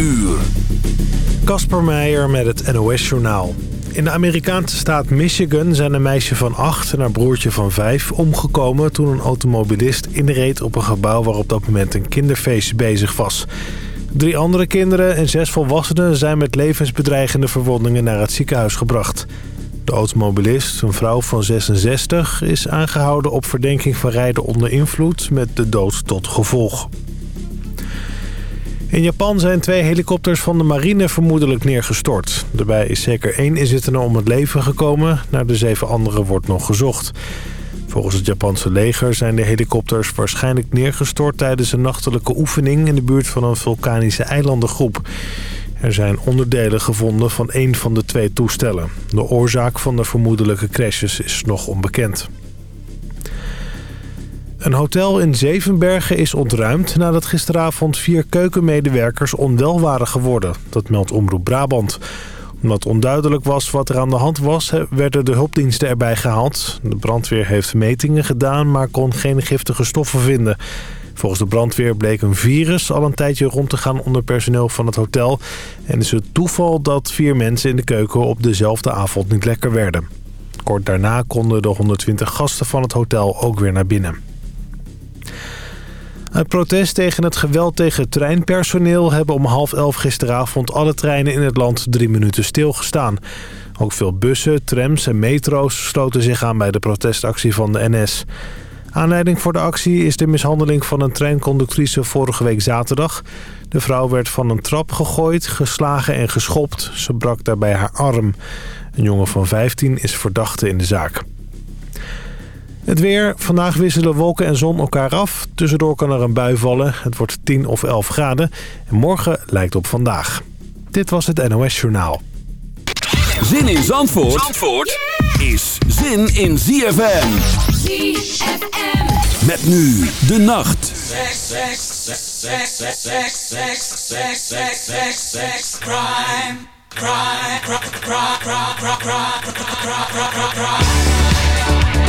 uur. Kasper Meijer met het NOS-journaal. In de Amerikaanse staat Michigan zijn een meisje van 8 en haar broertje van 5 omgekomen... toen een automobilist inreed op een gebouw waar op dat moment een kinderfeest bezig was. Drie andere kinderen en zes volwassenen zijn met levensbedreigende verwondingen naar het ziekenhuis gebracht. De automobilist, een vrouw van 66, is aangehouden op verdenking van rijden onder invloed met de dood tot gevolg. In Japan zijn twee helikopters van de marine vermoedelijk neergestort. Daarbij is zeker één inzittende om het leven gekomen. Naar de zeven anderen wordt nog gezocht. Volgens het Japanse leger zijn de helikopters waarschijnlijk neergestort... tijdens een nachtelijke oefening in de buurt van een vulkanische eilandengroep. Er zijn onderdelen gevonden van één van de twee toestellen. De oorzaak van de vermoedelijke crashes is nog onbekend. Een hotel in Zevenbergen is ontruimd nadat gisteravond vier keukenmedewerkers onwel waren geworden. Dat meldt Omroep Brabant. Omdat onduidelijk was wat er aan de hand was, werden de hulpdiensten erbij gehaald. De brandweer heeft metingen gedaan, maar kon geen giftige stoffen vinden. Volgens de brandweer bleek een virus al een tijdje rond te gaan onder personeel van het hotel. En is het toeval dat vier mensen in de keuken op dezelfde avond niet lekker werden. Kort daarna konden de 120 gasten van het hotel ook weer naar binnen. Uit protest tegen het geweld tegen treinpersoneel... hebben om half elf gisteravond alle treinen in het land drie minuten stilgestaan. Ook veel bussen, trams en metro's sloten zich aan bij de protestactie van de NS. Aanleiding voor de actie is de mishandeling van een treinconductrice vorige week zaterdag. De vrouw werd van een trap gegooid, geslagen en geschopt. Ze brak daarbij haar arm. Een jongen van 15 is verdachte in de zaak. Het weer. Vandaag wisselen wolken en zon elkaar af. Tussendoor kan er een bui vallen. Het wordt 10 of 11 graden. En morgen lijkt op vandaag. Dit was het NOS Journaal. Zin in Zandvoort, Zandvoort is zin in ZFM. ZFM. Met nu de nacht. Crime. Crime.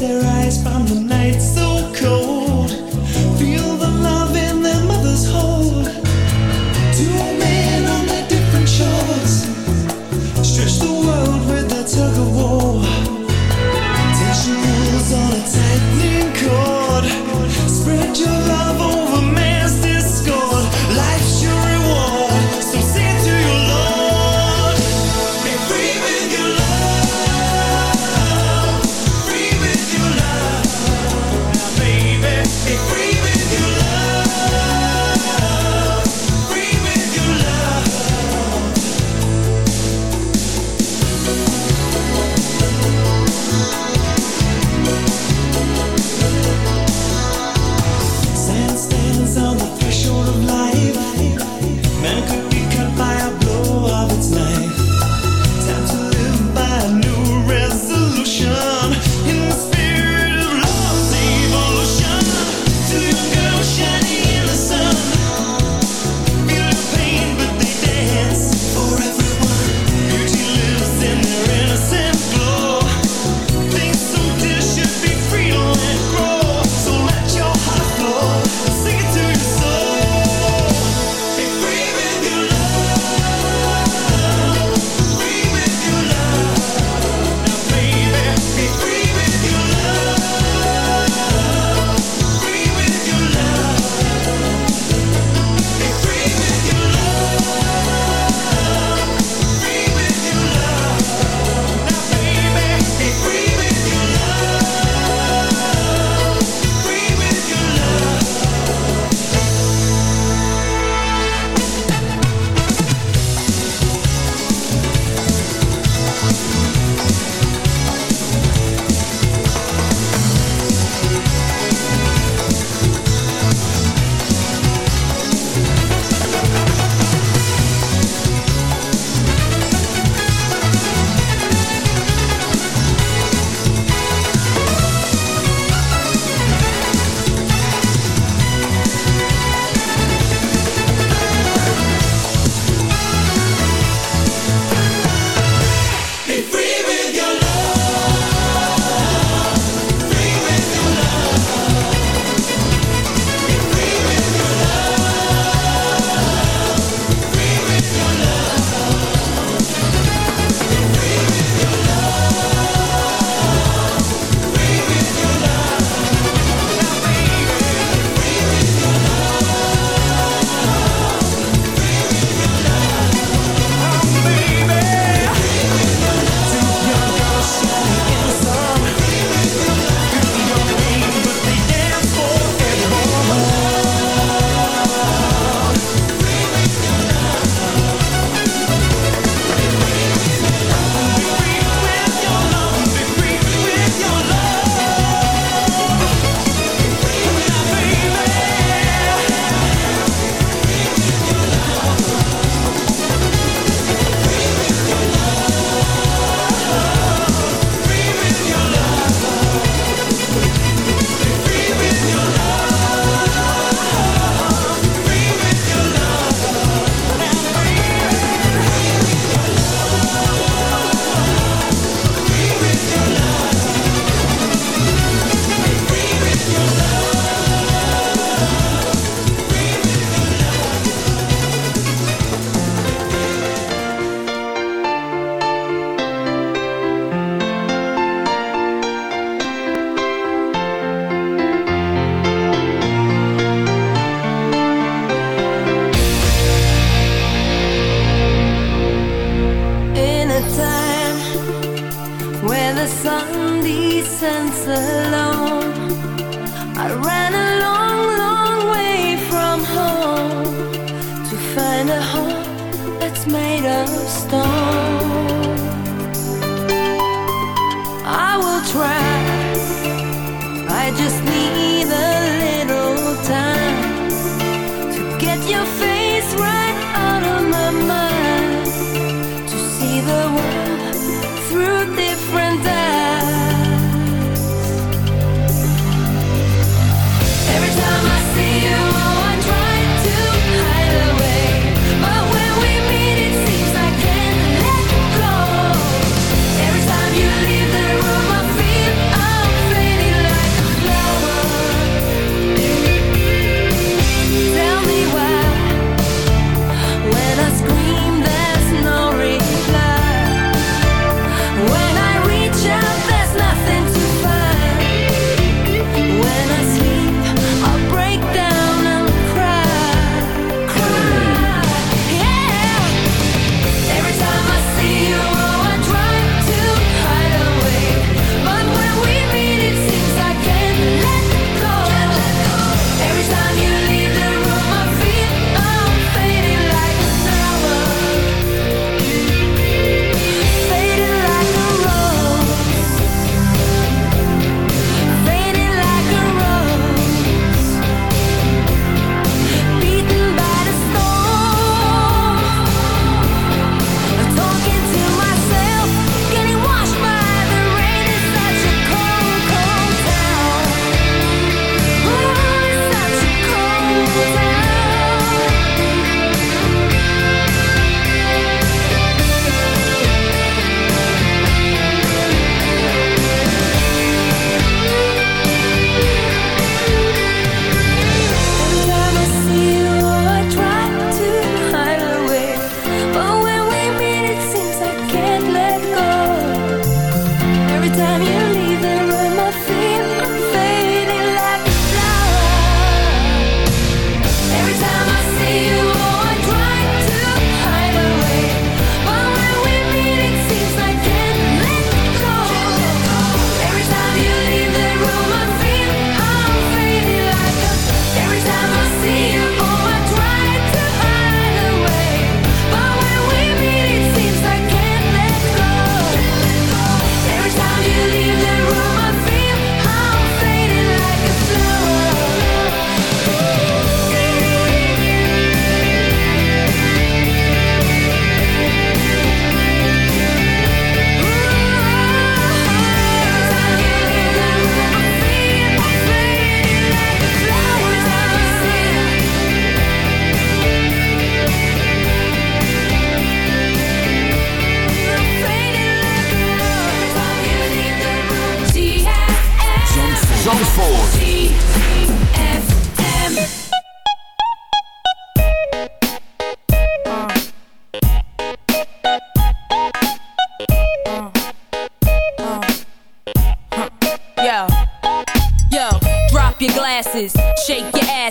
there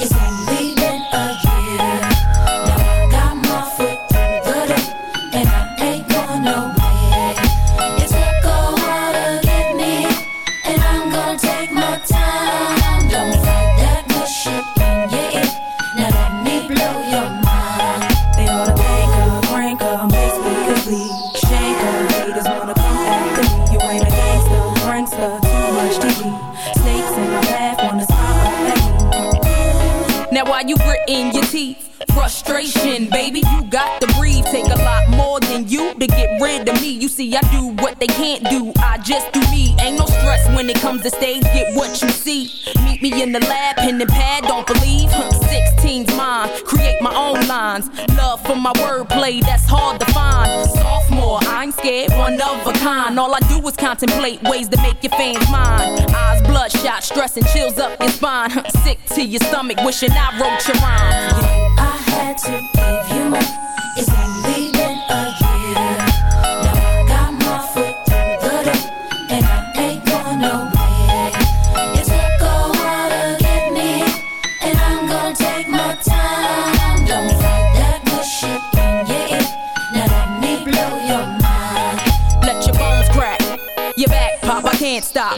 it's only baby. You got to breathe, take a lot more than you to get rid of me. You see, I do what they can't do, I just do me. Ain't no stress when it comes to stage, get what you see. Meet me in the lab, pen and pad, don't believe. 16's mine, create my own lines. Love for my wordplay, that's hard to find. Sophomore, I ain't scared, one of a kind. All I do is contemplate ways to make your fans mine. Eyes bloodshot, stress and chills up your spine. Sick to your stomach, wishing I wrote your rhyme. Had to give you more. It's only been a year. Now I got my foot through the door, and I ain't going nowhere. It took a while to get me, and I'm gonna take my time. Don't fight that bullshit in your ear. Now let me blow your mind. Let your bones crack. Your back pop, I can't stop.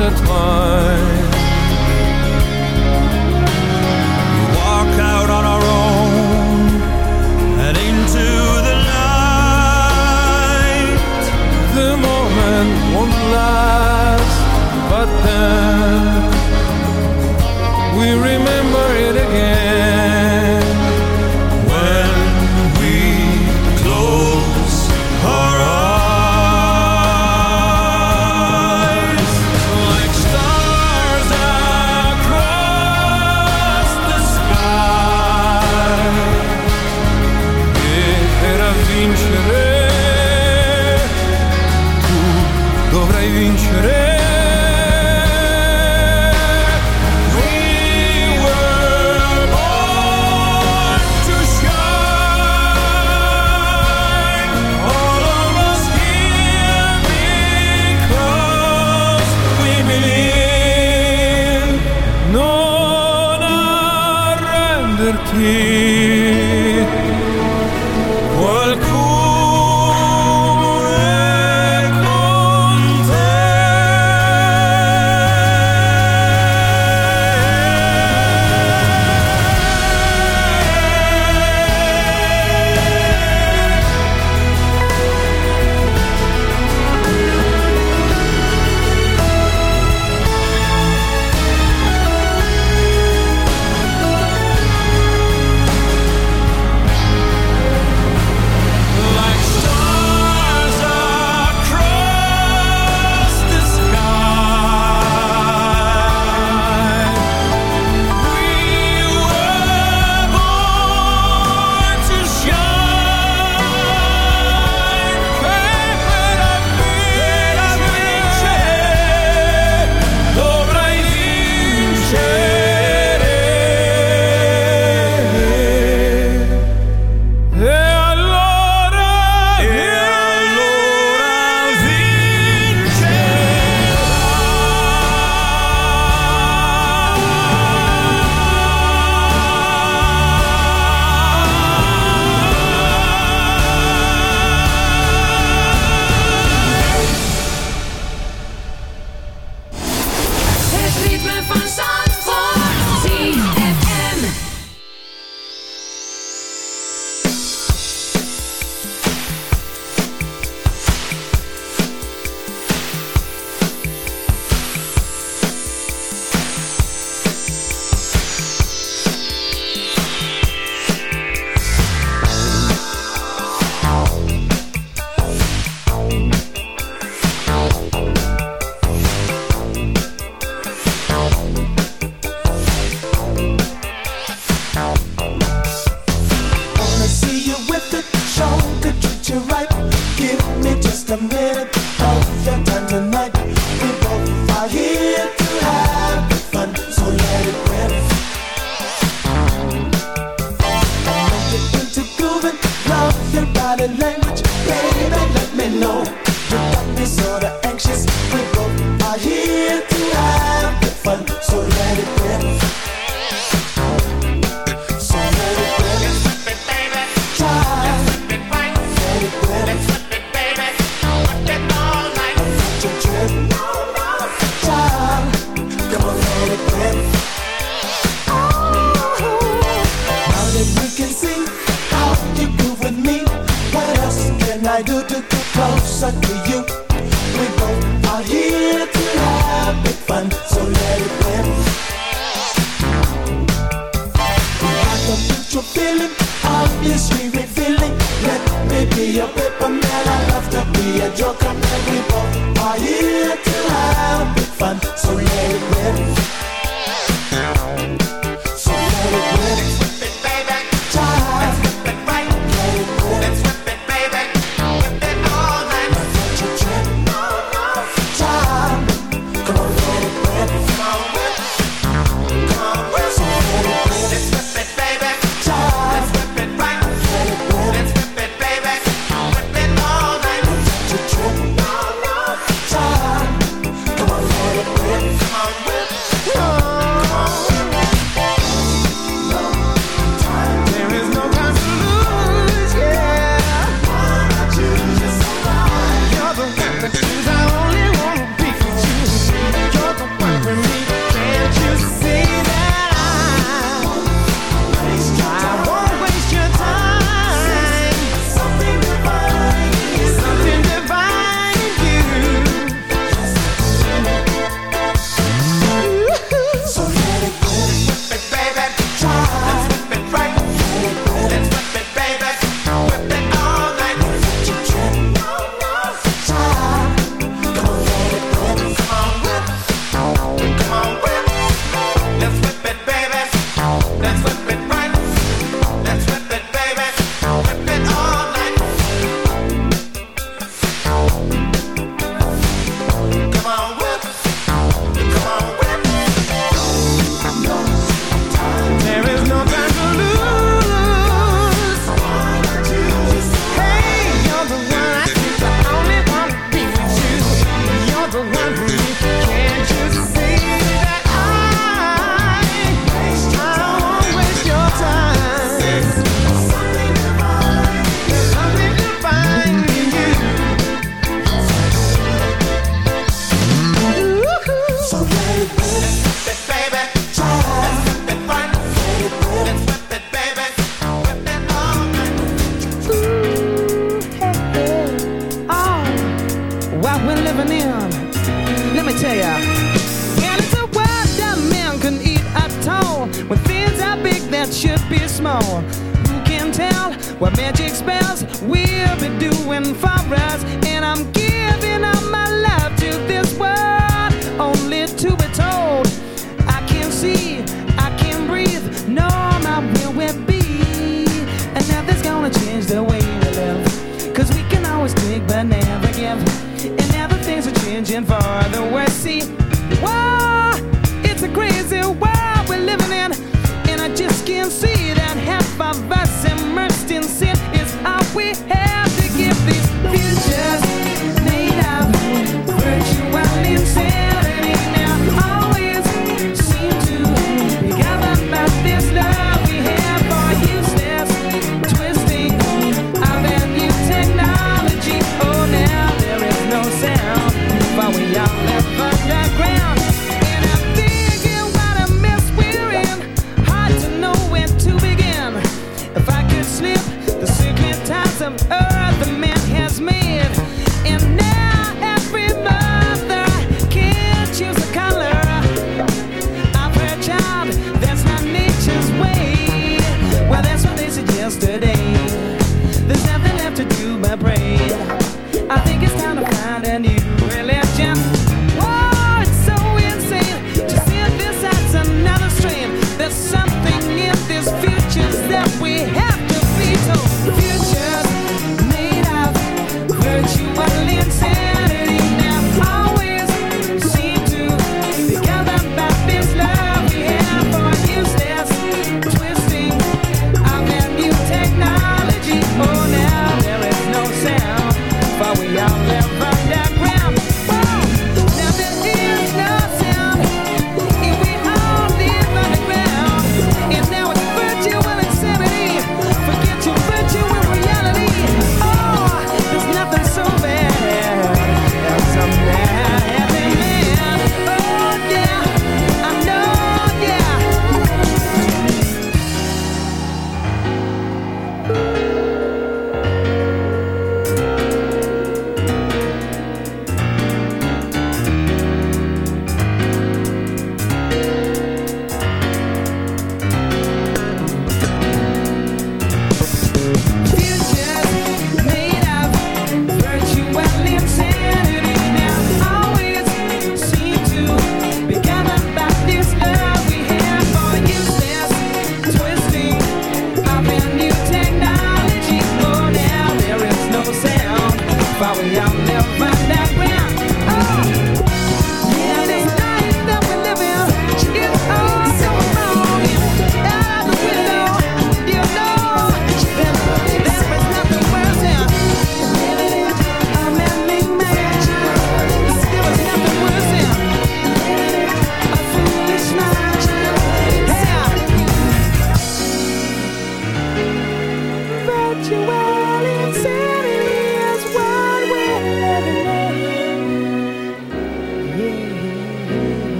at mine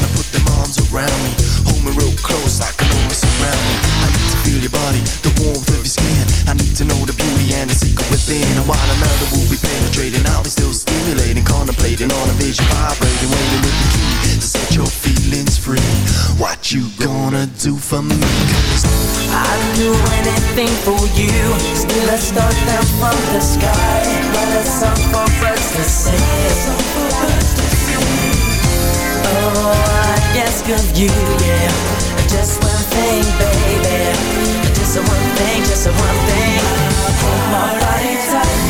I put them arms around me. Home and real close, I can always surround me. I need to feel your body, the warmth of your skin I need to know the beauty and the secret within And while another will be penetrating I'll be still contemplating on a vision Vibrating, waiting with the key To set your feelings free What you gonna do for me? I'd do anything for you. Still a star down from the sky. But a song for birds to sing. Oh, I ask of you, yeah. Just one thing, baby. Just one thing, just one thing. Hold my body tight.